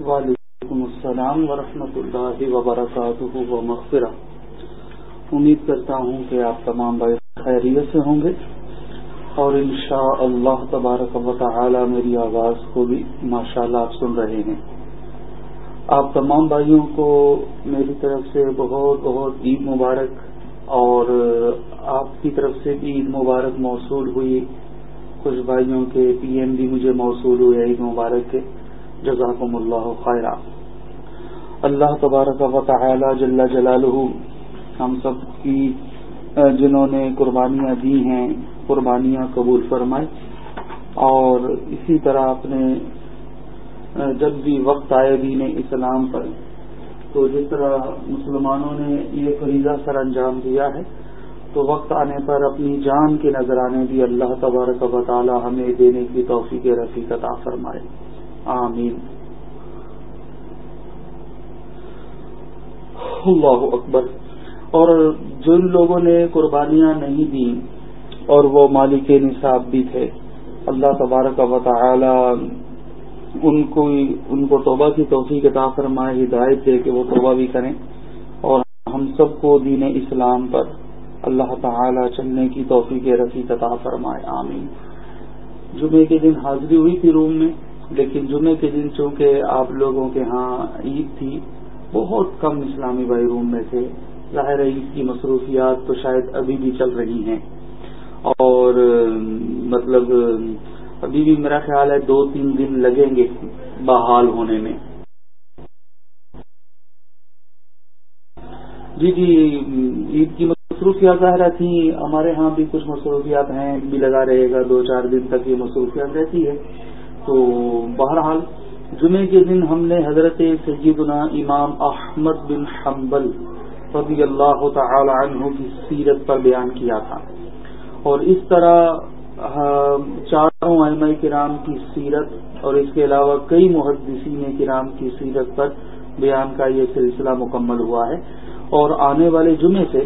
وعلیکم السلام ورحمۃ اللہ وبرکاتہ و مغفرہ امید کرتا ہوں کہ آپ تمام بھائی خیریت سے ہوں گے۔ اور انشاء اللہ تبارک و تعالی میری آواز کو بھی ماشاء اللہ آپ سن رہے ہیں۔ آپ تمام بھائیوں کو میری طرف سے بہت بہت عید مبارک۔ اور آپ کی طرف سے بھی عید مبارک موصول ہوئی۔ کچھ بھائیوں کے پی ایم بھی مجھے موصول ہوئے عید مبارک کے۔ جزاکم اللہ خیرہ اللہ تبارک و تعالی جل جلالہ، ہم سب کی جنہوں نے قربانیاں دی ہیں، قربانیاں قبول فرمائی اور اسی طرح اپنے جب بھی وقت آئے دین اسلام پر، تو جس طرح مسلمانوں نے یہ فریضہ سر انجام دیا ہے، تو وقت آنے پر اپنی جان کے نظرانے بھی اللہ تبارک و تعالی ہمیں دینے کی توفیق رفیقت آ فرمائے۔ آمین۔ اللہ اکبر۔ اور جن لوگوں نے قربانیاں نہیں دی اور وہ مالک نصاب بھی تھے، اللہ تبارک و تعالی ان کو ان کو توبہ کی توفیق عطا فرمائے، ہدایت دے کہ وہ توبہ بھی کریں۔ اور ہم سب کو دین اسلام پر اللہ تعالی چلنے کی توفیق رفیق عطا فرمائے، آمین۔ جمعے کے دن حاضری ہوئی تھی روم میں۔ لیکن جمعے کے دن چونکہ آپ لوگوں کے ہاں عید تھی، بہت کم اسلامی بھائی روم میں تھے۔ ظاہر عید کی مصروفیات تو شاید ابھی بھی چل رہی ہیں۔ اور مطلب ابھی بھی میرا خیال ہے دو تین دن لگیں گے بحال ہونے میں۔ جی جی عید کی مصروفیات ظاہر تھیں۔ ہمارے ہاں بھی کچھ مصروفیات ہیں، بھی لگا رہے گا۔ دو چار دن تک یہ مصروفیات رہتی ہے۔ تو بہرحال جمعے کے دن ہم نے حضرت سیدنا امام احمد بن حنبل رضی اللہ تعالی عنہ کی سیرت پر بیان کیا تھا۔ اور اس طرح چاروں علماء کرام کی سیرت اور اس کے علاوہ کئی محدثین کرام کی سیرت پر بیان کا یہ سلسلہ مکمل ہوا ہے۔ اور آنے والے جمعے سے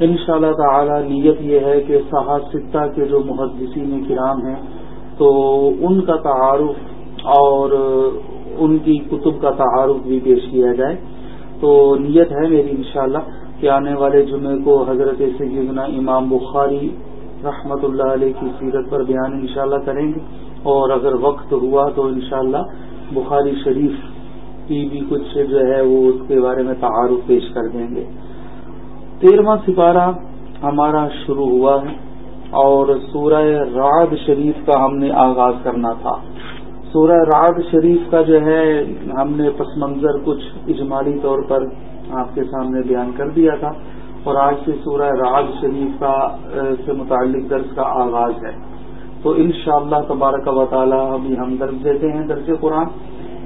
ان شاء اللہ تعالی نیت یہ ہے کہ صاحب سطح کے جو محدثین کرام ہیں تو ان کا تعارف اور ان کی کتب کا تعارف بھی پیش کیا جائے۔ تو نیت ہے میری انشاءاللہ کہ آنے والے جمعے کو حضرت سیدنا امام بخاری رحمت اللہ علیہ کی سیرت پر بیان انشاءاللہ کریں گے۔ اور اگر وقت ہوا تو انشاءاللہ بخاری شریف کی بھی کچھ جو ہے وہ اس کے بارے میں تعارف پیش کر دیں گے۔ تیرواں سپارہ ہمارا شروع ہوا ہے۔ اور سورہ رعد شریف کا ہم نے آغاز کرنا تھا۔ سورہ رعد شریف کا جو ہے، ہم نے پس منظر کچھ اجمالی طور پر آپ کے سامنے بیان کر دیا تھا۔ اور آج سے سورہ راج شریف کا سے متعلق درس کا آغاز ہے۔ تو ان شاء اللہ تبارک و تعالی ابھی ہم درس دیتے ہیں درس قرآن۔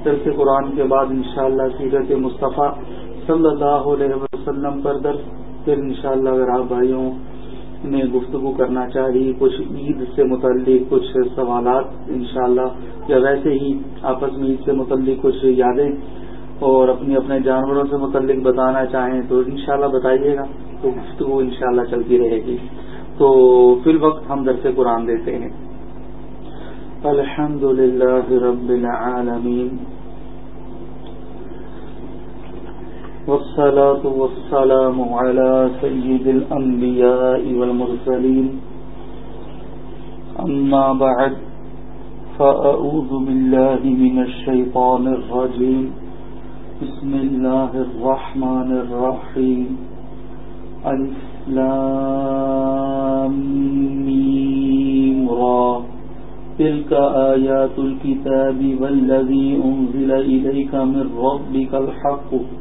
درس قرآن کے بعد ان شاء اللہ سیرت مصطفیٰ صلی اللہ علیہ وسلم پر درس۔ پھر ان شاء اللہ اگر آپ بھائیوں نے گفتگو کرنا چاہیے کچھ عید سے متعلق کچھ سوالات انشاءاللہ، یا ویسے ہی آپس میں عید سے متعلق کچھ یادیں اور اپنی اپنے جانوروں سے متعلق بتانا چاہیں تو انشاءاللہ بتائیے گا، تو گفتگو انشاءاللہ چلتی رہے گی۔ تو فی الوقت ہم درس قرآن دیتے ہیں۔ الحمد للہ رب العالمین۔ والصلاة والسلام على سيد الأنبياء والمرسلين. أما بعد، فأعوذ بالله من الشيطان الرجيم. بسم الله الرحمن الرحيم. را. تلك آيات الكتاب والذي أنزل إليك من ربك الحق.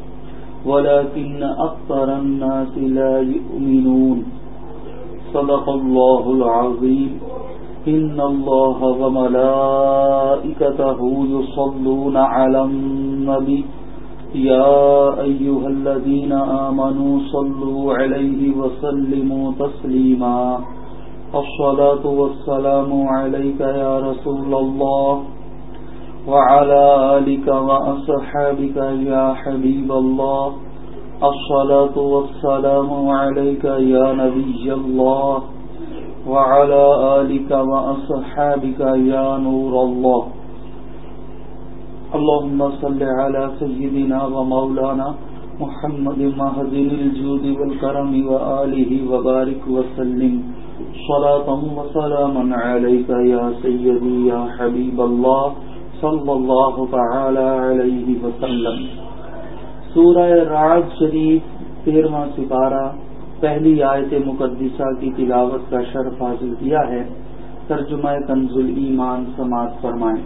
ولكن أكثر الناس لا يؤمنون. صدق الله العظيم. إن الله وملائكته يصلون على النبي. يا أيها الذين آمنوا صلوا عليه وسلموا تسليما. الصلاة والسلام عليك يا رسول الله. وعلى آلك وأصحابك يا حبيب الله. الصلاة والسلام عليك يا نبي الله. وعلى آلك وأصحابك يا نور الله. اللهم صل على سيدنا ومولانا محمد مهدن الجود والكرم وآله وبارك وسلم. صلاة وسلاما عليك يا سيدي يا حبيب الله. صلى الله تعالى عليه وسلم۔ سورہ رعد شریف، تیرواں سپارہ پہلی آیت مقدسہ کی تلاوت کا شرف حاصل کیا ہے۔ ترجمہ کنز ایمان سماعت فرمائیں۔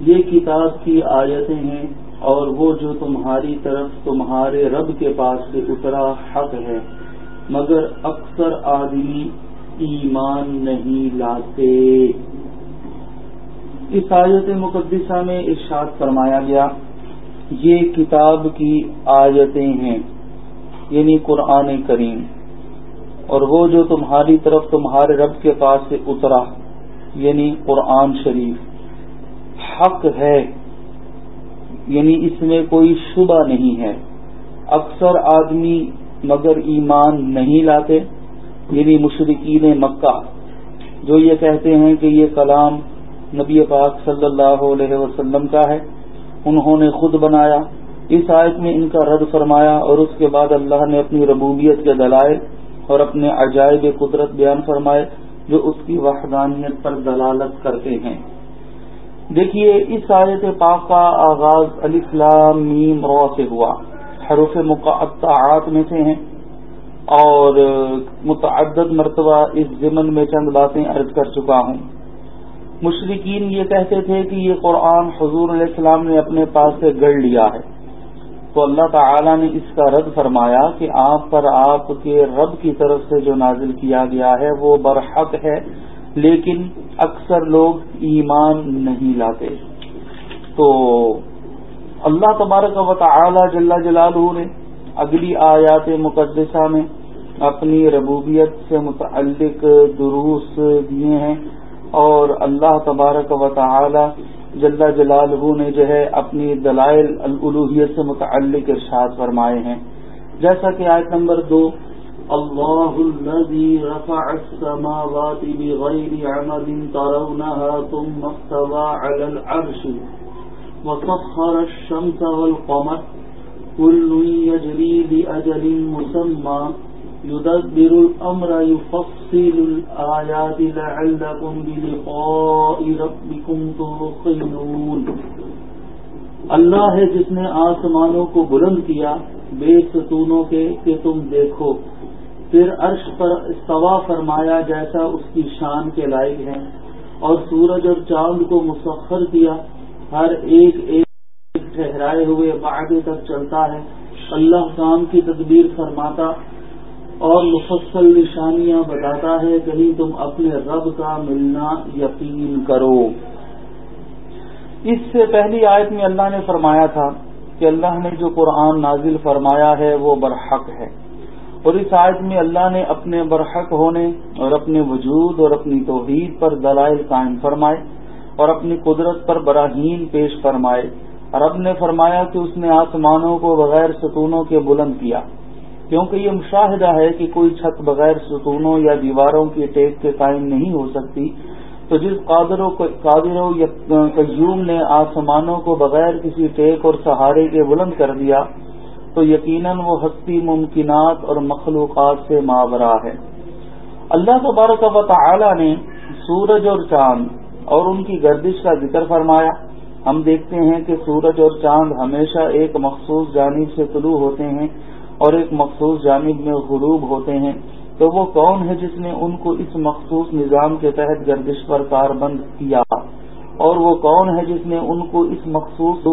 یہ کتاب کی آیتیں ہیں اور وہ جو تمہاری طرف تمہارے رب کے پاس سے اترا حق ہے، مگر اکثر آدمی ایمان نہیں لاتے۔ اس آیت مقدسہ میں ارشاد فرمایا گیا، یہ کتاب کی آیتیں ہیں یعنی قرآن کریم۔ اور وہ جو تمہاری طرف تمہارے رب کے پاس سے اترا یعنی قرآن شریف۔ حق ہے یعنی اس میں کوئی شبہ نہیں ہے۔ اکثر آدمی مگر ایمان نہیں لاتے یعنی مشرقین مکہ، جو یہ کہتے ہیں کہ یہ کلام نبی پاک صلی اللہ علیہ وسلم کا ہے۔ انہوں نے خود بنایا۔ اس آیت میں ان کا رد فرمایا اور اس کے بعد اللہ نے اپنی ربوبیت کے دلائل اور اپنے عجائب قدرت بیان فرمائے جو اس کی وحدانیت پر دلالت کرتے ہیں۔ دیکھیے، اس آیت پاک کا آغاز علی میم رو سے ہوا۔ حروف مقاطعات میں سے ہیں۔ اور متعدد مرتبہ اس ضمن میں چند باتیں عرض کر چکا ہوں۔ مشرقین یہ کہتے تھے کہ یہ قرآن حضور علیہ السلام نے اپنے پاس سے گڑ لیا ہے۔ تو اللہ تعالی نے اس کا رد فرمایا کہ آپ پر آپ کے رب کی طرف سے جو نازل کیا گیا ہے وہ برحق ہے، لیکن اکثر لوگ ایمان نہیں لاتے۔ تو اللہ تبارک و تعالی جل جلالہ نے اگلی آیات مقدسہ میں اپنی ربوبیت سے متعلق دروس دیے ہیں۔ اور اللہ تبارک و تعالی جل جلالہ نے جو ہے اپنی دلائل الوحیت سے متعلق ارشاد فرمائے ہیں۔ جیسا کہ آیت نمبر دو الله الذي رفع السماوات بغير عمد ترونها ثم استوى على العرش وصخر الشمس والقمر كل يجري لأجل مسمى يدبر الأمر يفصل الآيات لعلكم بلقاء ربكم توقنون اللہ ہے جس نے آسمانوں کو بلند کیا، بے ستونوں کے کہ تم دیکھو۔ پھر عرش پر استوا فرمایا جیسا اس کی شان کے لائق ہے اور سورج اور چاند کو مسخر کیا۔ ہر ایک ایک ٹھہرائے ہوئے بعد تک چلتا ہے۔ اللہ کام کی تدبیر فرماتا اور مفصل نشانیاں بتاتا ہے کہیں تم اپنے رب کا ملنا یقین کرو۔ اس سے پہلی آیت میں اللہ نے فرمایا تھا کہ اللہ نے جو قرآن نازل فرمایا ہے وہ برحق ہے۔ اور اس آیت میں اللہ نے اپنے برحق ہونے اور اپنے وجود اور اپنی توحید پر دلائل قائم فرمائے اور اپنی قدرت پر براہین پیش فرمائے۔ رب نے فرمایا کہ اس نے آسمانوں کو بغیر ستونوں کے بلند کیا۔ کیونکہ یہ مشاہدہ ہے کہ کوئی چھت بغیر ستونوں یا دیواروں کی ٹیک کے قائم نہیں ہو سکتی، تو جس قادر و قیوم نے آسمانوں کو بغیر کسی ٹیک اور سہارے کے بلند کر دیا، تو یقیناً وہ ہستی، ممکنات اور مخلوقات سے ماورا ہے۔ اللہ تبارک و تعالی نے سورج اور چاند اور ان کی گردش کا ذکر فرمایا۔ ہم دیکھتے ہیں کہ سورج اور چاند ہمیشہ ایک مخصوص جانب سے طلوع ہوتے ہیں۔ اور ایک مخصوص جانب میں غروب ہوتے ہیں، تو وہ کون ہے جس نے ان کو اس مخصوص نظام کے تحت گردش پر کار بند کیا؟ اور وہ کون ہے جس نے ان کو اس مخصوص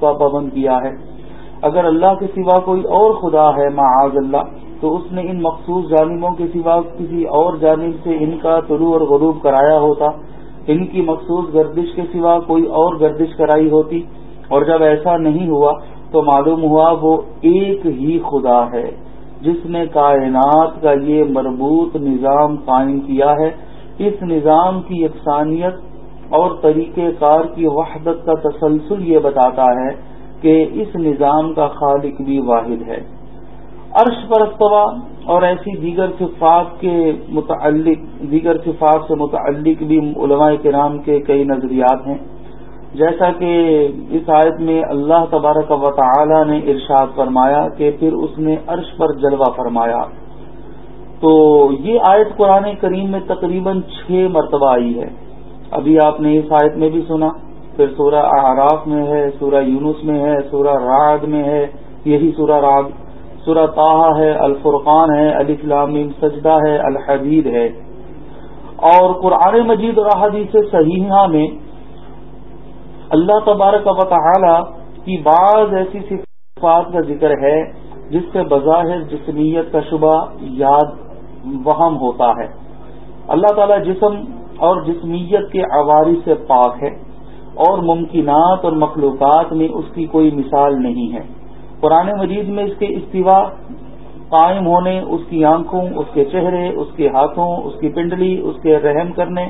کا پابند کیا ہے؟ اگر اللہ کے سوا کوئی اور خدا ہے، معاذ اللہ، تو اس نے ان مخصوص جانبوں کے سوا کسی اور جانب سے ان کا طلوع اور غروب کرایا ہوتا؟ ان کی مخصوص گردش کے سوا کوئی اور گردش کرائی ہوتی؟ اور جب ایسا نہیں ہوا تو معلوم ہوا وہ ایک ہی خدا ہے، جس نے کائنات کا یہ مربوط نظام قائم کیا ہے۔ اس نظام کی یکسانیت اور طریقہ کار کی وحدت کا تسلسل یہ بتاتا ہے کہ اس نظام کا خالق بھی واحد ہے۔ عرش پر استوا اور ایسی دیگر صفات کے متعلق، دیگر صفات سے متعلق بھی علماء کرام کے کئی نظریات ہیں۔ جیسا کہ اس آیت میں اللہ تبارک و تعالی نے ارشاد فرمایا کہ پھر اس نے عرش پر جلوہ فرمایا۔ تو یہ آیت قرآن کریم میں تقریباً چھ مرتبہ آئی ہے۔ ابھی آپ نے اس آیت میں بھی سنا۔ پھر سورہ آراف میں ہے، سورہ یونس میں ہے، سورہ رعد میں ہے، یہی سورہ رعد۔ سورہ تاہا ہے، الفرقان ہے علی سجدہ ہے، الحدید ہے۔ اور قرآن مجید اور احادیث صحیحہ میں اللہ تبارک و تعالی کی بعض ایسی صفات کا ذکر ہے جس سے بظاہر جسمیت کا شبہ یاد وہم ہوتا ہے۔ اللہ تعالی جسم اور جسمیت کے عواری سے پاک ہے اور ممکنات اور مخلوقات میں اس کی کوئی مثال نہیں ہے۔ قرآن مجید میں اس کے استوا قائم ہونے، اس کی آنکھوں، اس کے چہرے، اس کے ہاتھوں، اس کی پنڈلی، اس کے رحم کرنے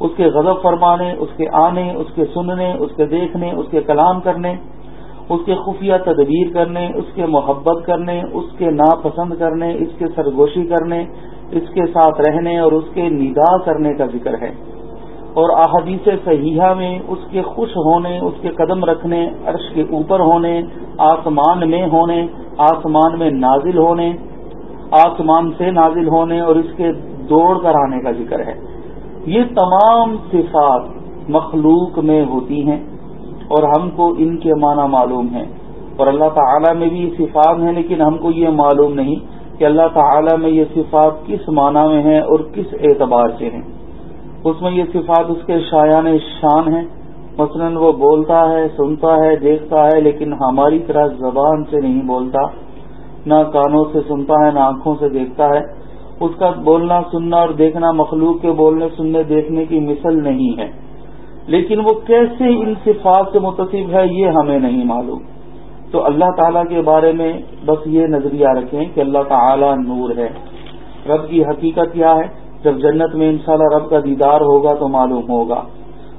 اس کے غضب فرمانے اس کے آنے اس کے سننے اس کے دیکھنے اس کے کلام کرنے اس کے خفیہ تدبیر کرنے اس کے محبت کرنے اس کے ناپسند کرنے اس کے سرگوشی کرنے اس کے ساتھ رہنے اور اس کے ندا کرنے کا ذکر ہے اور احادیث صحیحہ میں اس کے خوش ہونے اس کے قدم رکھنے عرش کے اوپر ہونے آسمان میں ہونے آسمان میں نازل ہونے آسمان سے نازل ہونے اور اس کے دوڑ کر آنے کا ذکر ہے یہ تمام صفات مخلوق میں ہوتی ہیں اور ہم کو ان کے معنی معلوم ہیں اور اللہ تعالی میں بھی یہ صفات ہیں، لیکن ہم کو یہ معلوم نہیں کہ اللہ تعالی میں یہ صفات کس معنی میں ہیں اور کس اعتبار سے ہیں۔ اس میں یہ صفات اس کے شایان شان ہیں۔ مثلا وہ بولتا ہے، سنتا ہے، دیکھتا ہے، لیکن ہماری طرح زبان سے نہیں بولتا۔ نہ کانوں سے سنتا ہے، نہ آنکھوں سے دیکھتا ہے۔ اس کا بولنا، سننا اور دیکھنا مخلوق کے بولنے، سننے، دیکھنے کی مثل نہیں ہے۔ لیکن وہ کیسے ان صفات سے متصف ہے، یہ ہمیں نہیں معلوم۔ تو اللہ تعالیٰ کے بارے میں بس یہ نظریہ رکھیں کہ اللہ تعالیٰ نور ہے۔ رب کی حقیقت کیا ہے؟ جب جنت میں انشاءاللہ رب کا دیدار ہوگا تو معلوم ہوگا۔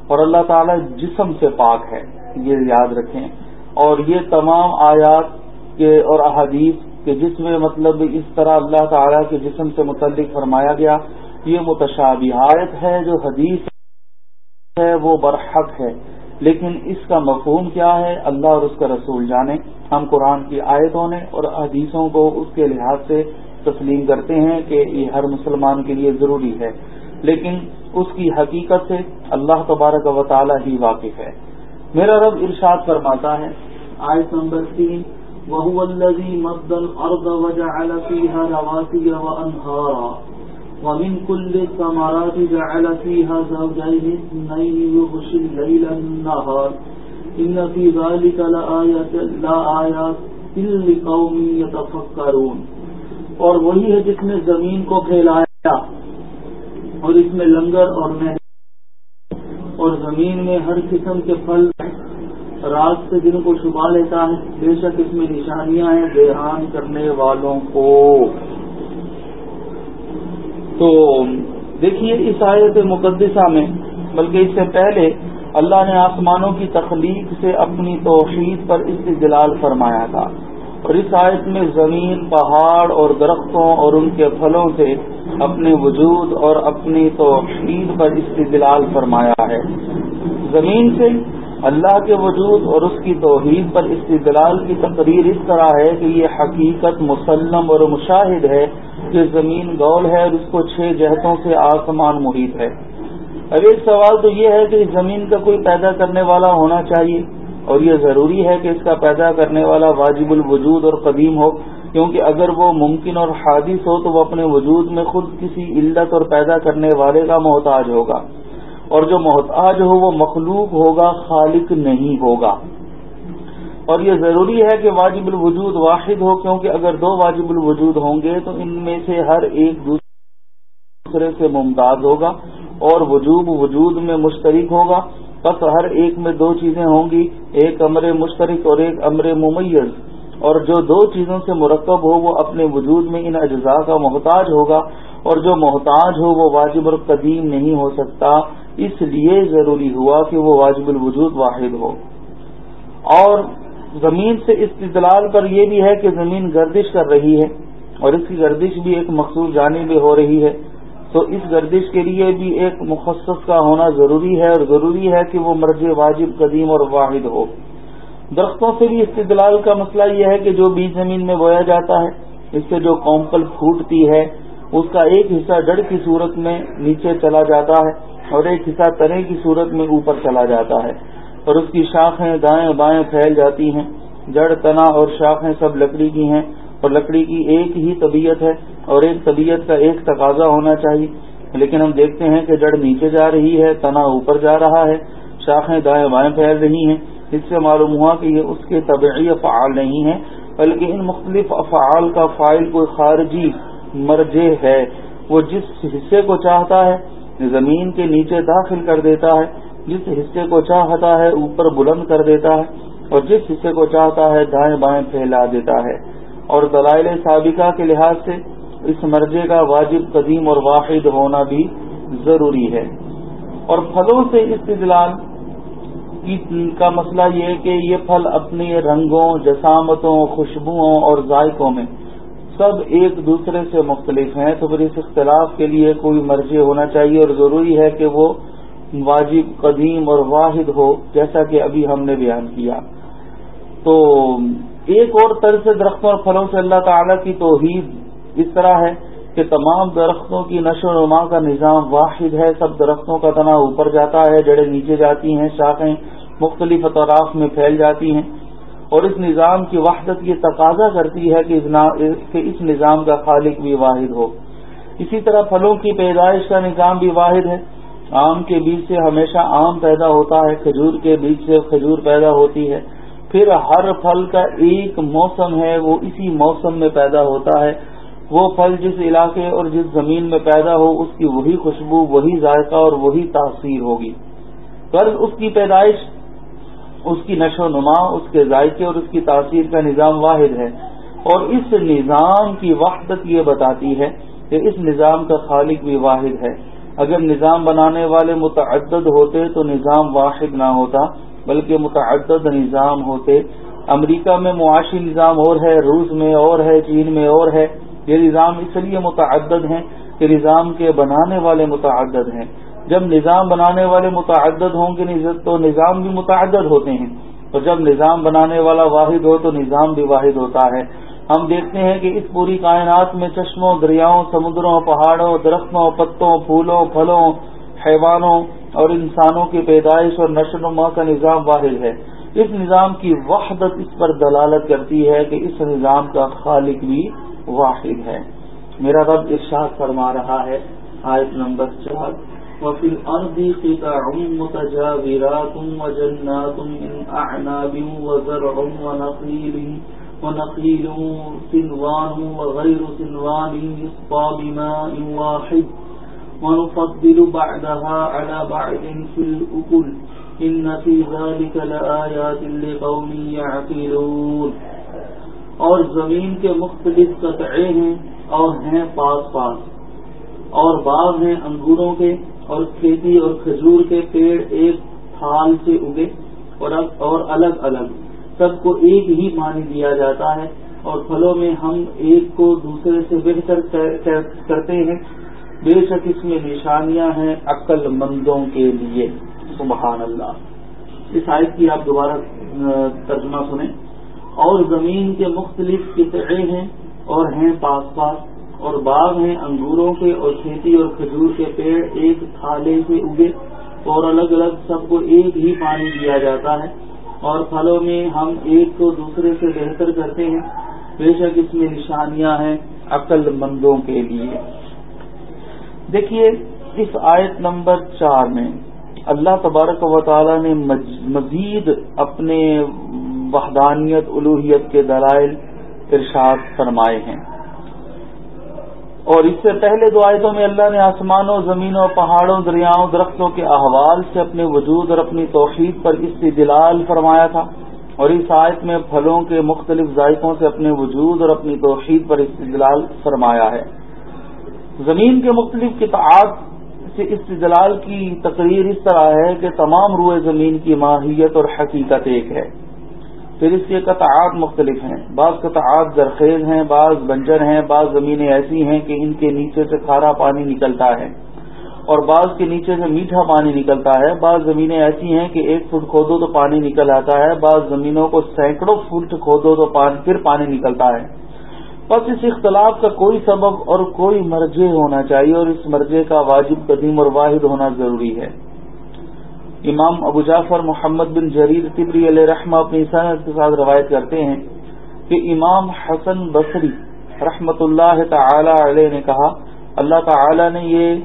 اور اللہ تعالیٰ جسم سے پاک ہے، یہ یاد رکھیں۔ اور یہ تمام آیات کے اور احادیث کہ جس میں مطلب اس طرح اللہ تعالی کے جسم سے متعلق فرمایا گیا، یہ متشابہات ہے جو حدیث ہے، وہ برحق ہے۔ لیکن اس کا مفہوم کیا ہے؟ اللہ اور اس کا رسول جانے۔ ہم قرآن کی آیتوں نے اور حدیثوں کو اس کے لحاظ سے تسلیم کرتے ہیں کہ یہ ہر مسلمان کے لیے ضروری ہے۔ لیکن اس کی حقیقت سے اللہ تبارک و تعالی ہی واقف ہے۔ میرا رب ارشاد فرماتا ہے۔ آیت نمبر تین۔ وهو الذي مد الأرض وجعل فيها رواسي وأنهارا. ومن كل الثمرات جعل فيها زوجين اثنين يغشي الليل النهار. إن في ذلك لآيات لا آيات لقوم يتفكرون. اور وہی ہے جس نے زمین کو پھیلایا اور اس میں لنگر اور نہر اور زمین میں ہر قسم کے پھل رات سے دن کو چھپا لیتا ہے۔ بے شک اس میں نشانیاں ہیں دیہان کرنے والوں کو۔ تو دیکھیے اس آیت مقدسہ میں، بلکہ اس سے پہلے اللہ نے آسمانوں کی تخلیق سے اپنی توحید پر استدلال فرمایا تھا۔ اور اس آیت میں زمین، پہاڑ اور درختوں اور ان کے پھلوں سے اپنے وجود اور اپنی توحید پر استدلال فرمایا ہے۔ زمین سے اللہ کے وجود اور اس کی توحید پر استدلال کی تقریر اس طرح ہے کہ یہ حقیقت مسلم اور مشاہد ہے کہ زمین گول ہے اور اس کو چھ جہتوں سے آسمان محیط ہے۔ اب ایک سوال تو یہ ہے کہ اس زمین کا کوئی پیدا کرنے والا ہونا چاہیے اور یہ ضروری ہے کہ اس کا پیدا کرنے والا واجب الوجود اور قدیم ہو، کیونکہ اگر وہ ممکن اور حادث ہو تو وہ اپنے وجود میں خود کسی علت اور پیدا کرنے والے کا محتاج ہوگا۔ اور جو محتاج ہو وہ مخلوق ہوگا، خالق نہیں ہوگا۔ اور یہ ضروری ہے کہ واجب الوجود واحد ہو، کیونکہ اگر دو واجب الوجود ہوں گے تو ان میں سے ہر ایک دوسرے سے ممتاز ہوگا اور وجوب وجود میں مشترک ہوگا۔ بس ہر ایک میں دو چیزیں ہوں گی، ایک امر مشترک اور ایک امر ممیز۔ اور جو دو چیزوں سے مرکب ہو، وہ اپنے وجود میں ان اجزاء کا محتاج ہوگا۔ اور جو محتاج ہو، وہ واجب اور قدیم نہیں ہو سکتا۔ اس لیے ضروری ہوا کہ وہ واجب الوجود واحد ہو۔ اور زمین سے استدلال پر یہ بھی ہے کہ زمین گردش کر رہی ہے اور اس کی گردش بھی ایک مخصوص جانب ہو رہی ہے، تو اس گردش کے لیے بھی ایک مخصص کا ہونا ضروری ہے اور ضروری ہے کہ وہ مرض واجب، قدیم اور واحد ہو۔ درختوں سے بھی استدلال کا مسئلہ یہ ہے کہ جو بیج زمین میں بویا جاتا ہے، اس سے جو کومپل پھوٹتی ہے، اس کا ایک حصہ جڑ کی صورت میں نیچے چلا جاتا ہے۔ اور ایک حصہ تنے کی صورت میں اوپر چلا جاتا ہے اور اس کی شاخیں دائیں بائیں پھیل جاتی ہیں۔ جڑ، تنا اور شاخیں سب لکڑی کی ہیں اور لکڑی کی ایک ہی طبیعت ہے اور ایک طبیعت کا ایک تقاضا ہونا چاہیے۔ لیکن ہم دیکھتے ہیں کہ جڑ نیچے جا رہی ہے، تنا اوپر جا رہا ہے، شاخیں دائیں بائیں پھیل رہی ہیں۔ اس سے معلوم ہوا کہ یہ اس کے طبعی افعال نہیں ہے بلکہ ان مختلف افعال کا فائل کوئی خارجی مرجے ہے۔ وہ جس حصے کو چاہتا ہے زمین کے نیچے داخل کر دیتا ہے، جس حصے کو چاہتا ہے اوپر بلند کر دیتا ہے، اور جس حصے کو چاہتا ہے دائیں بائیں پھیلا دیتا ہے۔ اور دلائل سابقہ کے لحاظ سے، اس مرجے کا واجب، قدیم اور واحد ہونا بھی ضروری ہے۔ اور پھلوں سے استدلال کا مسئلہ یہ کہ یہ پھل اپنے رنگوں، جسامتوں، خوشبوؤں اور ذائقوں میں سب ایک دوسرے سے مختلف ہیں، تو پھر اس اختلاف کے لیے کوئی مرضی ہونا چاہیے اور ضروری ہے کہ وہ واجب، قدیم اور واحد ہو، جیسا کہ ابھی ہم نے بیان کیا۔ تو ایک اور طرز سے درختوں اور پھلوں سے اللہ تعالی کی توحید اس طرح ہے کہ تمام درختوں کی نشو و نما کا نظام واحد ہے، سب درختوں کا تنا اوپر جاتا ہے، جڑیں نیچے جاتی ہیں، شاخیں مختلف اطراف میں پھیل جاتی ہیں۔ اور اس نظام کی وحدت یہ تقاضا کرتی ہے کہ اس نظام کا خالق بھی واحد ہو۔ اسی طرح پھلوں کی پیدائش کا نظام بھی واحد ہے۔ آم کے بیج سے ہمیشہ آم پیدا ہوتا ہے، کھجور کے بیج سے کھجور پیدا ہوتی ہے۔ پھر ہر پھل کا ایک موسم ہے، وہ اسی موسم میں پیدا ہوتا ہے۔ وہ پھل جس علاقے اور جس زمین میں پیدا ہو، اس کی وہی خوشبو، وہی ذائقہ اور وہی تاثیر ہوگی۔ غرض اس کی پیدائش اس کی نشو و نما، اس کے ذائقے اور اس کی تاثیر کا نظام واحد ہے۔ اور اس نظام کی وحدت یہ بتاتی ہے کہ اس نظام کا خالق بھی واحد ہے۔ اگر نظام بنانے والے متعدد ہوتے تو نظام واحد نہ ہوتا، بلکہ متعدد نظام ہوتے۔ امریکہ میں معاشی نظام اور ہے، روس میں اور ہے، چین میں اور ہے۔ یہ نظام اس لیے متعدد ہیں کہ نظام کے بنانے والے متعدد ہیں۔ جب نظام بنانے والے متعدد ہوں گے تو نظام بھی متعدد ہوتے ہیں۔ اور جب نظام بنانے والا واحد ہو تو نظام بھی واحد ہوتا ہے۔ ہم دیکھتے ہیں کہ اس پوری کائنات میں چشموں، دریاؤں، سمندروں، پہاڑوں، درختوں، پتوں، پھولوں، پھلوں، حیوانوں اور انسانوں کی پیدائش اور نشو نما کا نظام واحد ہے۔ اس نظام کی وحدت اس پر دلالت کرتی ہے کہ اس نظام کا خالق بھی واحد ہے۔ میرا رب ارشاد فرما رہا ہے۔ آیت نمبر چار۔ وفي الأرض قطع متجاورات وجنات من أعناب وزرع ونقيل ونقيل سنوان وغير سنوان يسقى بماء واحد. ونفضل بعدها على بعد في الأكل. إن في ذلك لآيات لقوم يعقلون. اور زمین کے مختلف قطعے ہیں اور ہیں پاس پاس. اور باغ ہیں انگوروں کے اور کھیتی اور کھجور کے پیڑ ایک تھال سے اگے اور الگ الگ سب کو ایک ہی پانی دیا جاتا ہے اور پھلوں میں ہم ایک کو دوسرے سے بہتر کرتے ہیں۔ بے شک اس میں نشانیاں ہیں عقل مندوں کے لیے۔ سبحان اللہ۔ اس آیت کی آپ دوبارہ ترجمہ سنیں۔ اور زمین کے مختلف قطعے ہیں اور ہیں پاس پاس۔ اور باغ ہیں انگوروں کے اور کھیتی اور کھجور کے پیڑ ایک تھالے سے اگے اور الگ الگ سب کو ایک ہی پانی دیا جاتا ہے اور پھلوں میں ہم ایک کو دوسرے سے بہتر کرتے ہیں۔ بے شک اس میں نشانیاں ہیں عقل مندوں کے لیے۔ دیکھیے، اس آیت نمبر چار میں اللہ تبارک و تعالی نے مزید اپنے وحدانیت الوحیت کے دلائل ارشاد فرمائے ہیں۔ اور اس سے پہلے دو آیتوں میں اللہ نے آسمانوں، زمینوں، پہاڑوں، دریاؤں، درختوں کے احوال سے اپنے وجود اور اپنی توحید پر استدلال فرمایا تھا اور اس آیت میں پھلوں کے مختلف ذائقوں سے اپنے وجود اور اپنی توحید پر استدلال فرمایا ہے۔ زمین کے مختلف کتاب سے استدلال کی تقریر اس طرح ہے کہ تمام روئے زمین کی ماہیت اور حقیقت ایک ہے۔ پھر اس کے قطعات مختلف ہیں۔ بعض قطعات زرخیز ہیں، بعض بنجر ہیں، بعض زمینیں ایسی ہیں کہ ان کے نیچے سے کھارا پانی نکلتا ہے۔ اور بعض کے نیچے سے میٹھا پانی نکلتا ہے۔ بعض زمینیں ایسی ہیں کہ ایک فٹ کھودو تو پانی نکل آتا ہے، بعض زمینوں کو سینکڑوں فٹ کھودو تو پھر پانی نکلتا ہے۔ بس اس اختلاف کا کوئی سبب اور کوئی مرجے ہونا چاہیے اور اس مرجے کا واجب قدیم اور واحد ہونا ضروری ہے۔ امام ابو جعفر محمد بن جریر طبری علیہ رحمہ اپنی صنعت کے ساتھ روایت کرتے ہیں کہ امام حسن بصری رحمت اللہ تعالی علیہ نے کہا، اللہ تعالی نے یہ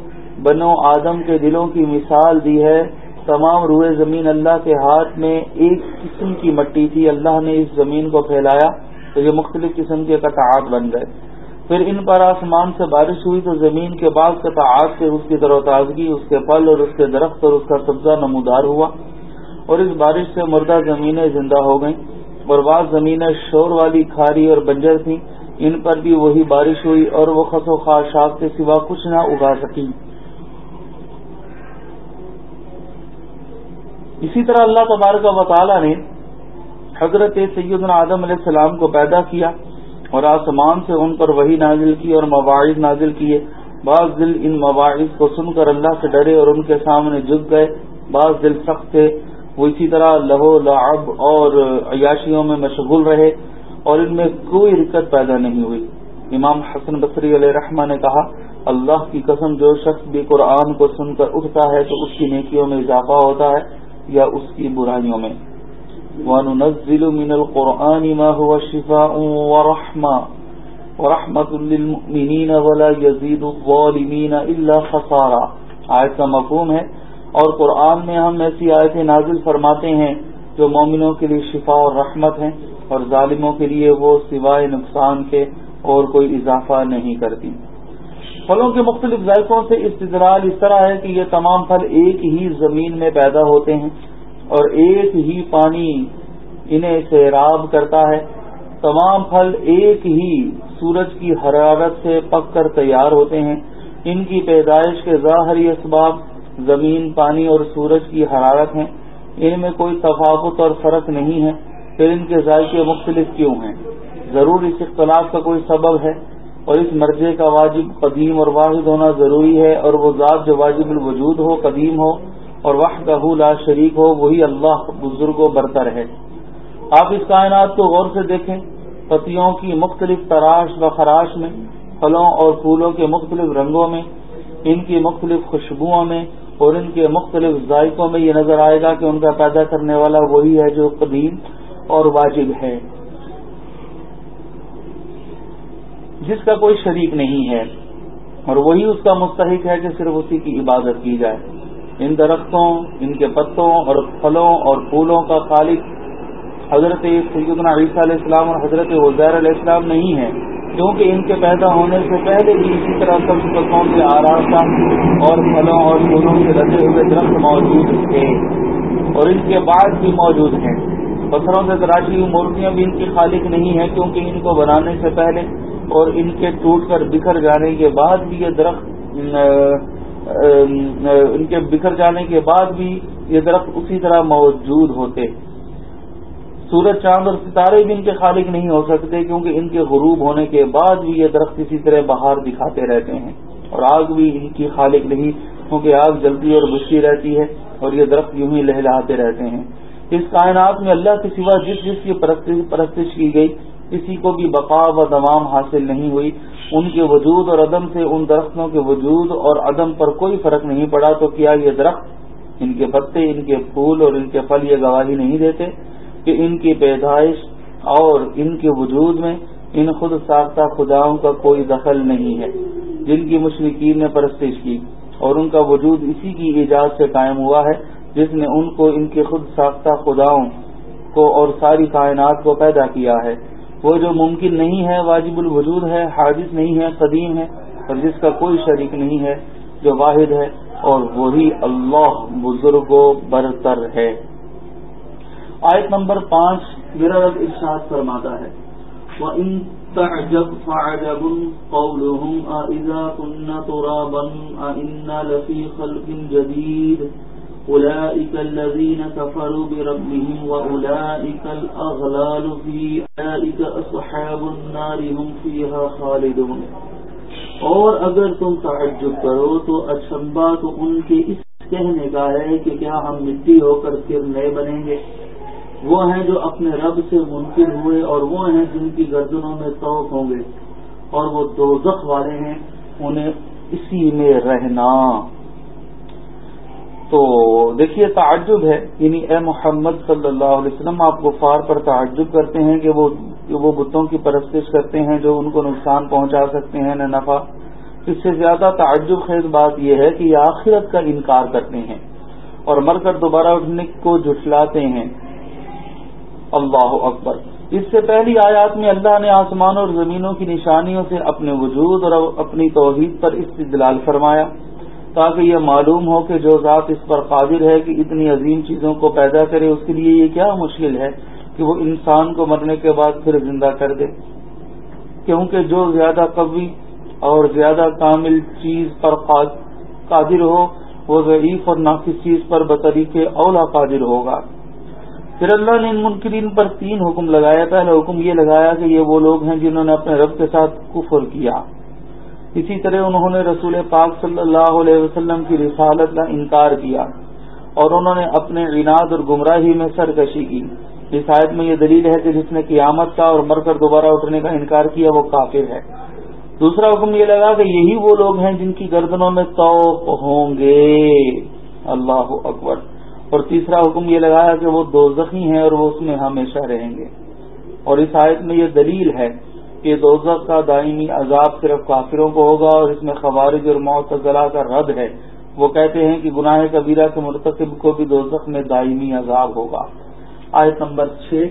بنو آدم کے دلوں کی مثال دی ہے۔ تمام روئے زمین اللہ کے ہاتھ میں ایک قسم کی مٹی تھی۔ اللہ نے اس زمین کو پھیلایا تو یہ مختلف قسم کے قطعات بن گئے۔ پھر ان پر آسمان سے بارش ہوئی تو زمین کے بعض قطعات سے اس کی طرح تازگی، اس کے پھل اور اس کے درخت اور اس کا سبزہ نمودار ہوا اور اس بارش سے مردہ زمینیں زندہ ہو گئیں اور بعض زمینیں شور والی کھاری اور بنجر تھیں۔ ان پر بھی وہی بارش ہوئی اور وہ خس و خاشاک کے سوا کچھ نہ اگا سکی اسی طرح اللہ تبارک و تعالی نے حضرت سیدنا آدم علیہ السلام کو پیدا کیا۔ اور آسمان سے ان پر وہی نازل کی اور مواعظ نازل کیے۔ بعض دل ان مواعظ کو سن کر اللہ سے ڈرے اور ان کے سامنے جھک گئے۔ بعض دل سخت تھے۔ وہ اسی طرح لہو، لعب اور عیاشیوں میں مشغول رہے اور ان میں کوئی رکت پیدا نہیں ہوئی۔ امام حسن بصری علیہ رحمہ نے کہا، اللہ کی قسم جو شخص بھی قرآن کو سن کر اٹھتا ہے تو اس کی نیکیوں میں اضافہ ہوتا ہے یا اس کی برائیوں میں۔ وننزل من القرآن ما هو شفاء ورحمة. ورحمة للمؤمنين ولا يزيد الظالمين إلا خسارا آیت کا مفہوم ہے اور قرآن میں ہم ایسی آیتیں نازل فرماتے ہیں جو مومنوں کے لیے شفا اور رحمت ہیں اور ظالموں کے لیے وہ سوائے نقصان کے اور کوئی اضافہ نہیں کرتی۔ پھلوں کے مختلف ذائقوں سے استدلال اس طرح ہے کہ یہ تمام پھل ایک ہی زمین میں پیدا ہوتے ہیں۔ اور ایک ہی پانی انہیں سیراب کرتا ہے۔ تمام پھل ایک ہی سورج کی حرارت سے پک کر تیار ہوتے ہیں۔ ان کی پیدائش کے ظاہری اسباب زمین، پانی اور سورج کی حرارت ہیں۔ ان میں کوئی تفاوت اور فرق نہیں ہے۔ پھر ان کے ذائقے مختلف کیوں ہیں؟ ضرور اس اختلاف کا کوئی سبب ہے۔ اور اس مرضے کا واجب قدیم اور واحد ہونا ضروری ہے اور وہ ذات جو واجب الوجود ہو، قدیم ہو اور وقت لا شریک ہو، وہی اللہ بزرگ و برتر ہے۔ آپ اس کائنات کو غور سے دیکھیں، پتیوں کی مختلف تراش و خراش میں، پھلوں اور پھولوں کے مختلف رنگوں میں، ان کی مختلف خوشبوؤں میں اور ان کے مختلف ذائقوں میں یہ نظر آئے گا کہ ان کا پیدا کرنے والا وہی ہے جو قدیم اور واجب ہے۔ جس کا کوئی شریک نہیں ہے اور وہی اس کا مستحق ہے کہ صرف اسی کی عبادت کی جائے۔ ان درختوں، ان کے پتوں اور پھلوں اور پھولوں کا خالق حضرت سیدنا عیسیٰ علیہ السلام اور حضرت وزیر علیہ السلام نہیں ہے کیونکہ ان کے پیدا ہونے سے پہلے بھی اسی طرح سب پتوں کے آراستہ اور پھلوں اور پھولوں کے لگے ہوئے درخت موجود تھے اور ان کے بعد بھی موجود ہیں۔ پتھروں سے تراشی ہوئی مورتیاں بھی ان کی خالق نہیں ہیں، کیونکہ ان کو بنانے سے پہلے اور ان کے ٹوٹ کر بکھر جانے کے بعد بھی یہ درخت ان کے بکھر جانے کے بعد بھی یہ درخت اسی طرح موجود ہوتے۔ سورج، چاند اور ستارے بھی ان کے خالق نہیں ہو سکتے کیونکہ ان کے غروب ہونے کے بعد بھی یہ درخت اسی طرح باہر دکھاتے رہتے ہیں۔ اور آگ بھی ان کی خالق نہیں، کیونکہ آگ جلتی اور بچتی رہتی ہے اور یہ درخت یوں ہی لہلاتے رہتے ہیں۔ اس کائنات میں اللہ کے سوا جس جس کی پرستش کی گئی کسی کو بھی بقا و دوام حاصل نہیں ہوئی، ان کے وجود اور عدم سے، ان درختوں کے وجود اور عدم پر کوئی فرق نہیں پڑا، تو کیا یہ درخت ان کے پتے، ان کے پھول اور ان کے پھل یہ گواہی نہیں دیتے کہ ان کی پیدائش اور ان کے وجود میں ان خود ساختہ خداؤں کا کوئی دخل نہیں ہے، جن کی مشرقین نے پرستش کی۔ اور ان کا وجود اسی کی ایجاد سے قائم ہوا ہے، جس نے ان کو ان کے خود ساختہ خداؤں کو اور ساری کائنات کو پیدا کیا ہے۔ وہ جو ممکن نہیں ہے، واجب الوجود ہے حادث نہیں ہے، قدیم ہے، اور جس کا کوئی شریک نہیں ہے، جو واحد ہے، اور وہی اللہ بزرگ و برتر ہے۔ آیت نمبر پانچ میرا رب ارشاد فرماتا ہے، وَإِن تَعْجَبْ فَعَجَبٌ قَوْلُهُمْ أَإِذَا كُنَّا تُرَابًا أَإِنَّا لَفِي خَلْقٍ جَدِيدٍ أولئك الذين كفروا بربهم وأولئك الأغلال في أولئك أصحاب النار هم فيها خالدون. اور اگر تم تعجب کرو تو اچھمبا تو ان کے اس کہنے کا ہے کہ کیا ہم مٹی ہو کر پھر نئے بنیں گے؟ وہ ہیں جو اپنے رب سے منکر ہوئے اور وہ ہیں جن کی گردنوں میں توق ہوں گے اور وہ دو والے ہیں، انہیں اسی میں رہنا۔ تو دیکھیے تعجب ہے. یعنی اے محمد صلی اللہ علیہ وسلم، آپ غفار پر تعجب کرتے ہیں کہ وہ وہ بتوں کی پرستش کرتے ہیں جو ان کو نقصان پہنچا سکتے ہیں، نہ نفع. اس سے زیادہ تعجب خیز بات یہ ہے کہ یہ آخرت کا انکار کرتے ہیں اور مر کر دوبارہ اٹھنے کو جھٹلاتے ہیں. اللہ اکبر. اس سے پہلی آیات میں اللہ نے آسمانوں اور زمینوں کی نشانیوں سے اپنے وجود اور اپنی توحید پر استدلال فرمایا. تاکہ یہ معلوم ہو کہ جو ذات اس پر قادر ہے کہ اتنی عظیم چیزوں کو پیدا کرے، اس کے لیے یہ کیا مشکل ہے کہ وہ انسان کو مرنے کے بعد پھر زندہ کر دے؟ کیونکہ جو زیادہ قوی اور زیادہ کامل چیز پر قادر ہو، وہ ضعیف اور ناقص چیز پر بطریق اولا قادر ہوگا۔ پھر اللہ نے ان منکرین پر تین حکم لگایا۔ پہلا حکم یہ لگایا کہ یہ وہ لوگ ہیں جنہوں نے اپنے رب کے ساتھ کفر کیا۔ اسی طرح انہوں نے رسول پاک صلی اللہ علیہ وسلم کی رسالت کا انکار کیا اور انہوں نے اپنے عناد اور گمراہی میں سرکشی کی۔ اس آیت میں یہ دلیل ہے کہ جس نے قیامت کا اور مر کر دوبارہ اٹھنے کا انکار کیا وہ کافر ہے۔ دوسرا حکم یہ لگا کہ یہی وہ لوگ ہیں جن کی گردنوں میں توپ ہوں گے۔ اللہ اکبر۔ اور تیسرا حکم یہ لگایا کہ وہ دو زخمی ہیں اور وہ اس میں ہمیشہ رہیں گے۔ اور اس آیت میں یہ دلیل ہے کہ دوزخ کا دائمی عذاب صرف کافروں کو ہوگا اور اس میں خوارج اور معتزلہ کا رد ہے۔ وہ کہتے ہیں کہ گناہ کبیرہ کے مرتکب کو بھی دوزخ میں دائمی عذاب ہوگا۔ آیت نمبر چھ۔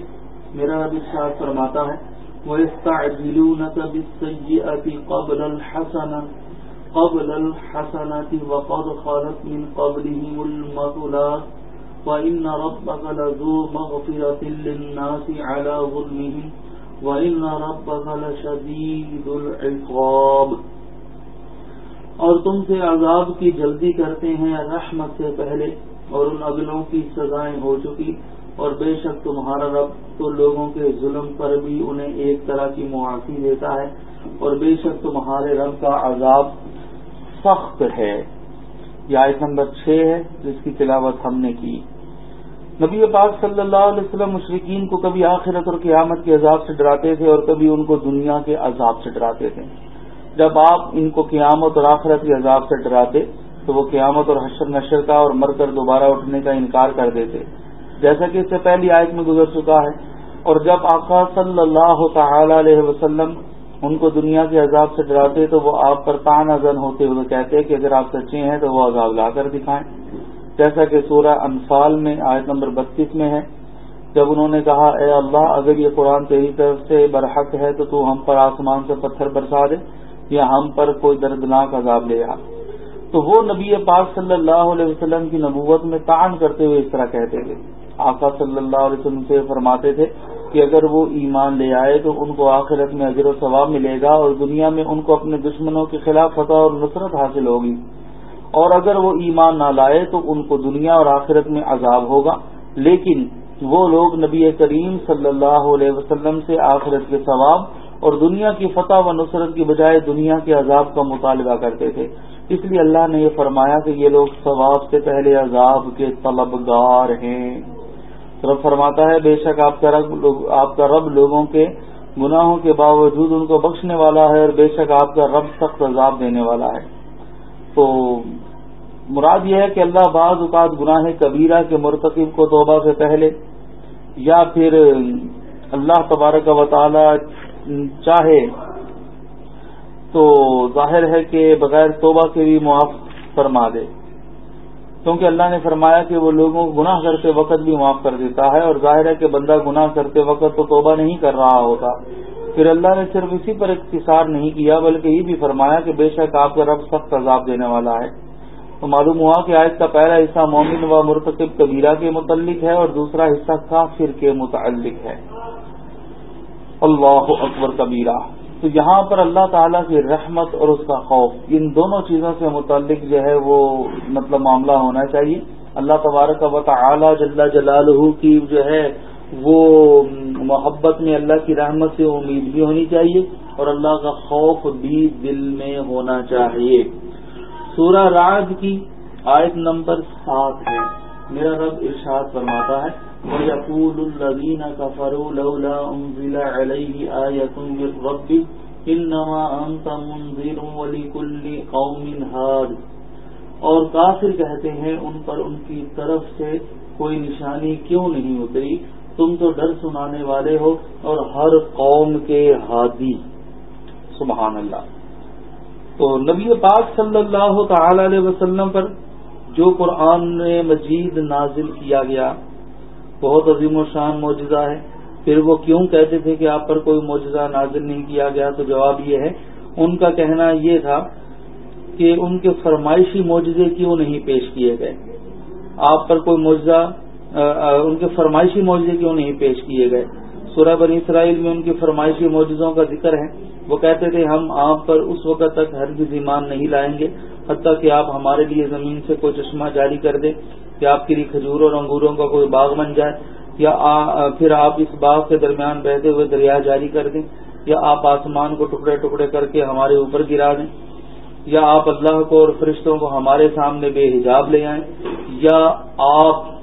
میرا نبی شاہ فرماتا ہے، وَيَسْتَعْجِلُونَكَ بِالسَّيِّئَةِ قَبْلَ الْحَسَنَةِ قبل الحسنات وقد خلت من قبلهم المثلات وإن ربك لذو مغفرة للناس على ظلمهم وَإِنَّ رَبَّكَ لَشَدِيدُ الْعِقَابِ اور تم سے عذاب کی جلدی کرتے ہیں رحمت سے پہلے اور ان اگلوں کی سزائیں ہو چکی اور بے شک تمہارا رب تو لوگوں کے ظلم پر بھی انہیں ایک طرح کی معافی دیتا ہے اور بے شک تمہارے رب کا عذاب سخت ہے۔ یہ آیت نمبر چھ ہے، جس کی تلاوت ہم نے کی۔ نبی پاک صلی اللہ علیہ وسلم مشرقین کو کبھی آخرت اور قیامت کے عذاب سے ڈراتے تھے اور کبھی ان کو دنیا کے عذاب سے ڈراتے تھے۔ جب آپ ان کو قیامت اور آخرت کے عذاب سے ڈراتے، تو وہ قیامت اور حشر نشر کا اور مر کر دوبارہ اٹھنے کا انکار کر دیتے۔ جیسا کہ اس سے پہلی آیت میں گزر چکا ہے۔ اور جب آقا صلی اللہ تعالی علیہ وسلم ان کو دنیا کے عذاب سے ڈراتے، تو وہ آپ پر تان ازن ہوتے ہوئے کہتے کہ اگر آپ سچے ہیں، تو وہ عذاب لا کر دکھائیں۔ جیسا کہ سورہ انفال میں آیت نمبر بتیس میں ہے، جب انہوں نے کہا، اے اللہ، اگر یہ قرآن تیری طرف سے برحق ہے تو تو ہم پر آسمان سے پتھر برسا دے یا ہم پر کوئی دردناک عذاب لے آ۔ تو وہ نبی پاک صلی اللہ علیہ وسلم کی نبوت میں تعان کرتے ہوئے اس طرح کہتے تھے۔ آقا صلی اللہ علیہ وسلم سے فرماتے تھے کہ اگر وہ ایمان لے آئے تو ان کو آخرت میں اجر و ثواب ملے گا اور دنیا میں ان کو اپنے دشمنوں کے خلاف فتح اور نصرت حاصل ہوگی۔ اور اگر وہ ایمان نہ لائے تو ان کو دنیا اور آخرت میں عذاب ہوگا۔ لیکن وہ لوگ نبی کریم صلی اللہ علیہ وسلم سے آخرت کے ثواب اور دنیا کی فتح و نصرت کی بجائے دنیا کے عذاب کا مطالبہ کرتے تھے۔ اس لیے اللہ نے یہ فرمایا کہ یہ لوگ ثواب سے پہلے عذاب کے طلبگار ہیں۔ رب فرماتا ہے، بے شک آپ کا رب آپ کا رب لوگوں کے گناہوں کے باوجود ان کو بخشنے والا ہے اور بے شک آپ کا رب سخت عذاب دینے والا ہے۔ تو مراد یہ ہے کہ اللہ بعض اوقات گناہ کبیرہ کے مرتکب کو توبہ سے پہلے یا پھر اللہ تبارک و تعالی چاہے تو ظاہر ہے کہ بغیر توبہ کے بھی معاف فرما دے۔ کیونکہ اللہ نے فرمایا کہ وہ لوگوں کو گناہ کرتے وقت بھی معاف کر دیتا ہے اور ظاہر ہے کہ بندہ گناہ کرتے وقت تو توبہ نہیں کر رہا ہوتا۔ پھر اللہ نے صرف اسی پر اختصار نہیں کیا، بلکہ یہ بھی فرمایا کہ بے شک آپ کا رب سخت عذاب دینے والا ہے۔ تو معلوم ہوا کہ آج کا پہلا حصہ مومن و مرتکب کبیرہ کے متعلق ہے اور دوسرا حصہ کافر کے متعلق ہے۔ اللہ اکبر کبیرہ۔ تو یہاں پر اللہ تعالیٰ کی رحمت اور اس کا خوف، ان دونوں چیزوں سے متعلق جو ہے وہ مطلب معاملہ ہونا چاہیے۔ اللہ تبارک و تعالی جل جلالہ کی جو ہے وہ محبت میں اللہ کی رحمت سے امید بھی ہونی چاہیے اور اللہ کا خوف بھی دل میں ہونا چاہیے۔ سورہ راج کی آیت نمبر سات ہے۔ میرا رب ارشاد فرماتا ہے، وَيَقُولُ الَّذِينَ كَفَرُوا لَوْلَا أُنزِلَ عَلَيْهِ آيَةٌ مِّن رَّبِّهِ إِنَّمَا أَنتَ مُنذِرٌ وَلِكُلِّ قَوْمٍ هَادٍ۔ اور کافر کہتے ہیں، ان پر ان کی طرف سے کوئی نشانی کیوں نہیں اتری؟ تم تو ڈر سنانے والے ہو اور ہر قوم کے ہادی۔ سبحان اللہ۔ تو نبی پاک صلی اللہ تعالی علیہ وسلم پر جو قرآن مجید نازل کیا گیا، بہت عظیم و شان معجزہ ہے۔ پھر وہ کیوں کہتے تھے کہ آپ پر کوئی معجزہ نازل نہیں کیا گیا؟ تو جواب یہ ہے، ان کا کہنا یہ تھا کہ ان کے فرمائشی معجزے کیوں نہیں پیش کیے گئے؟ آپ پر کوئی معجزہ ان کے فرمائشی معجزے کیوں نہیں پیش کیے گئے؟ سورہ بنی اسرائیل میں ان کی فرمائشی معجزوں کا ذکر ہے۔ وہ کہتے تھے، ہم آپ پر اس وقت تک ہر ایمان نہیں لائیں گے، حتیٰ کہ آپ ہمارے لیے زمین سے کوئی چشمہ جاری کر دیں، کہ آپ کے لیے کھجور اور انگوروں کا کوئی باغ بن جائے، یا پھر آپ اس باغ کے درمیان بہتے ہوئے دریا جاری کر دیں، یا آپ آسمان کو ٹکڑے ٹکڑے کر کے ہمارے اوپر گرا دیں، یا آپ اللہ کو اور فرشتوں کو ہمارے سامنے بے حجاب لے آئیں، یا آپ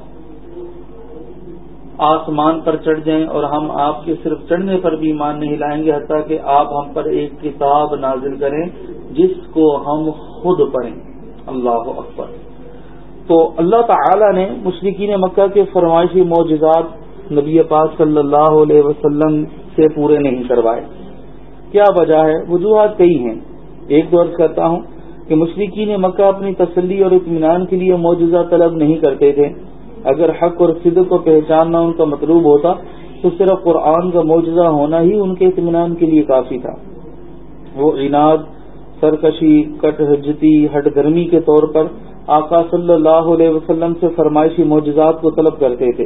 آسمان پر چڑھ جائیں اور ہم آپ کے صرف چڑھنے پر بھی ایمان نہیں لائیں گے، حتیٰ کہ آپ ہم پر ایک کتاب نازل کریں جس کو ہم خود پڑھیں۔ اللہ اکبر۔ تو اللہ تعالی نے مشرقین مکہ کے فرمائشی معجزات نبی پاک صلی اللہ علیہ وسلم سے پورے نہیں کروائے۔ کیا وجہ ہے؟ وجوہات کئی ہیں۔ ایک دو عرض کرتا ہوں کہ مشرقین مکہ اپنی تسلی اور اطمینان کے لیے معجزہ طلب نہیں کرتے تھے۔ اگر حق اور صدق کو پہچاننا ان کا مطلوب ہوتا، تو صرف قرآن کا معجزہ ہونا ہی ان کے اطمینان کے لیے کافی تھا۔ وہ عناد، سرکشی کٹ حجتی ہٹ گرمی کے طور پر آقا صلی اللہ علیہ وسلم سے فرمائشی معجزات کو طلب کرتے تھے۔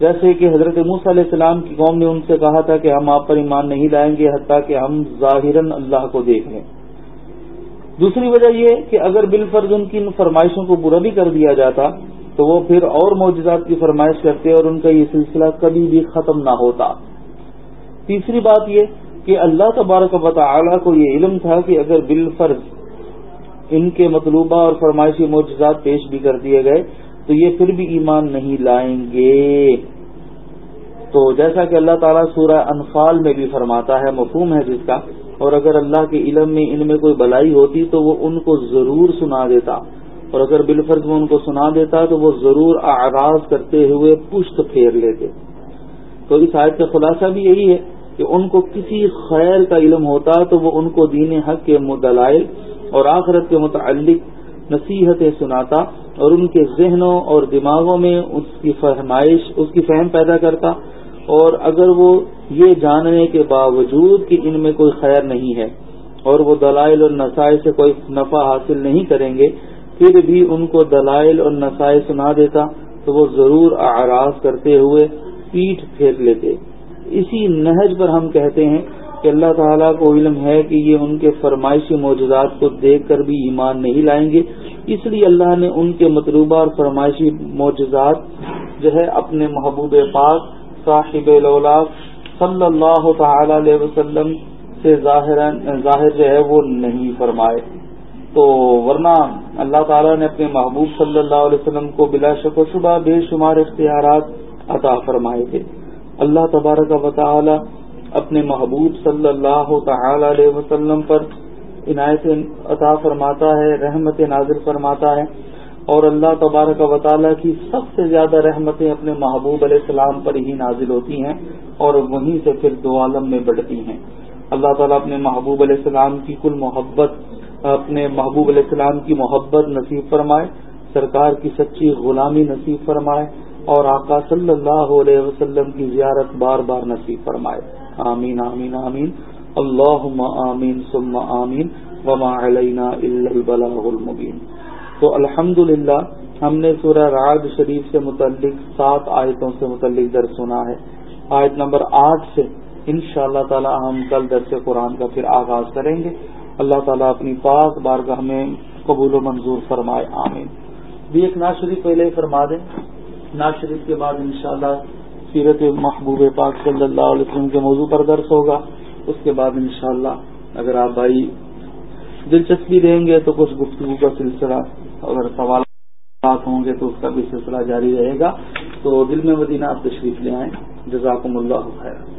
جیسے کہ حضرت موس علیہ السلام کی قوم نے ان سے کہا تھا کہ ہم آپ پر ایمان نہیں لائیں گے، حتیٰ کہ ہم ظاہراً اللہ کو دیکھ لیں۔ دوسری وجہ یہ کہ اگر بالفرض ان کی ان فرمائشوں کو برا بھی کر دیا جاتا تو وہ پھر اور معجزات کی فرمائش کرتے اور ان کا یہ سلسلہ کبھی بھی ختم نہ ہوتا۔ تیسری بات یہ کہ اللہ تبارک و تعالی کو یہ علم تھا کہ اگر بالفرض ان کے مطلوبہ اور فرمائشی معجزات پیش بھی کر دیے گئے، تو یہ پھر بھی ایمان نہیں لائیں گے۔ تو جیسا کہ اللہ تعالیٰ سورہ انفال میں بھی فرماتا ہے، مفہوم ہے جس کا، اور اگر اللہ کے علم میں ان میں کوئی بلائی ہوتی تو وہ ان کو ضرور سنا دیتا۔ اور اگر بالفرض میں ان کو سنا دیتا تو وہ ضرور آغاز کرتے ہوئے پشت پھیر لیتے۔ تو اس آیت کا خلاصہ بھی یہی ہے کہ ان کو کسی خیر کا علم ہوتا تو وہ ان کو دین حق کے دلائل اور آخرت کے متعلق نصیحتیں سناتا اور ان کے ذہنوں اور دماغوں میں اس کی فرمائش، اس کی فہم پیدا کرتا۔ اور اگر وہ یہ جاننے کے باوجود کہ ان میں کوئی خیر نہیں ہے اور وہ دلائل اور نسائل سے کوئی نفع حاصل نہیں کریں گے پھر بھی ان کو دلائل اور نسائے سنا دیتا تو وہ ضرور آراز کرتے ہوئے پیٹ پھیر لیتے۔ اسی نہج پر ہم کہتے ہیں کہ اللہ تعالیٰ کو علم ہے کہ یہ ان کے فرمائشی معجزات کو دیکھ کر بھی ایمان نہیں لائیں گے۔ اس لیے اللہ نے ان کے مطلوبہ اور فرمائشی معجزات جو ہے اپنے محبوب پاک صاحب صلی اللہ تعالی علیہ وسلم سے ظاہر جو ہے وہ نہیں فرمائے۔ تو ورنہ اللہ تعالیٰ نے اپنے محبوب صلی اللہ علیہ وسلم کو بلا شک و شبہ بے شمار اختیارات عطا فرمائے تھے۔ اللہ تبارک و تعالی اپنے محبوب صلی اللہ تعالی علیہ وسلم پر عنایت عطا فرماتا ہے، رحمت نازر فرماتا ہے اور اللہ تبارک و تعالیٰ کی سب سے زیادہ رحمتیں اپنے محبوب علیہ السلام پر ہی نازل ہوتی ہیں اور وہیں سے پھر دو عالم میں بڑھتی ہیں۔ اللہ تعالیٰ اپنے محبوب علیہ السلام کی کل محبت اپنے محبوب علیہ السلام کی محبت نصیب فرمائے، سرکار کی سچی غلامی نصیب فرمائے اور آقا صلی اللہ علیہ وسلم کی زیارت بار بار نصیب فرمائے۔ آمین آمین آمین۔ اللہ آمین، ثم آمین۔ وما علینا البلاغ المبین۔ تو الحمد ہم نے سورہ راج شریف سے متعلق سات آیتوں سے متعلق درس سنا ہے۔ آیت نمبر آٹھ سے ان شاء اللہ تعالی ہم کل درس قرآن کا پھر آغاز کریں گے۔ اللہ تعالیٰ اپنی پاک بارگاہ میں قبول و منظور فرمائے، آمین۔ بھی ایک ناز شریف پہلے ہی فرما دیں۔ ناز شریف کے بعد انشاءاللہ سیرت محبوب پاک صلی اللہ علیہ وسلم کے موضوع پر درس ہوگا۔ اس کے بعد انشاءاللہ اگر آپ بھائی دلچسپی دیں گے تو کچھ گفتگو کا سلسلہ اگر سوالات ہوں گے تو اس کا بھی سلسلہ جاری رہے گا۔ تو دل میں مدینہ آپ تشریف لے آئیں۔ جزاکم اللہ خیر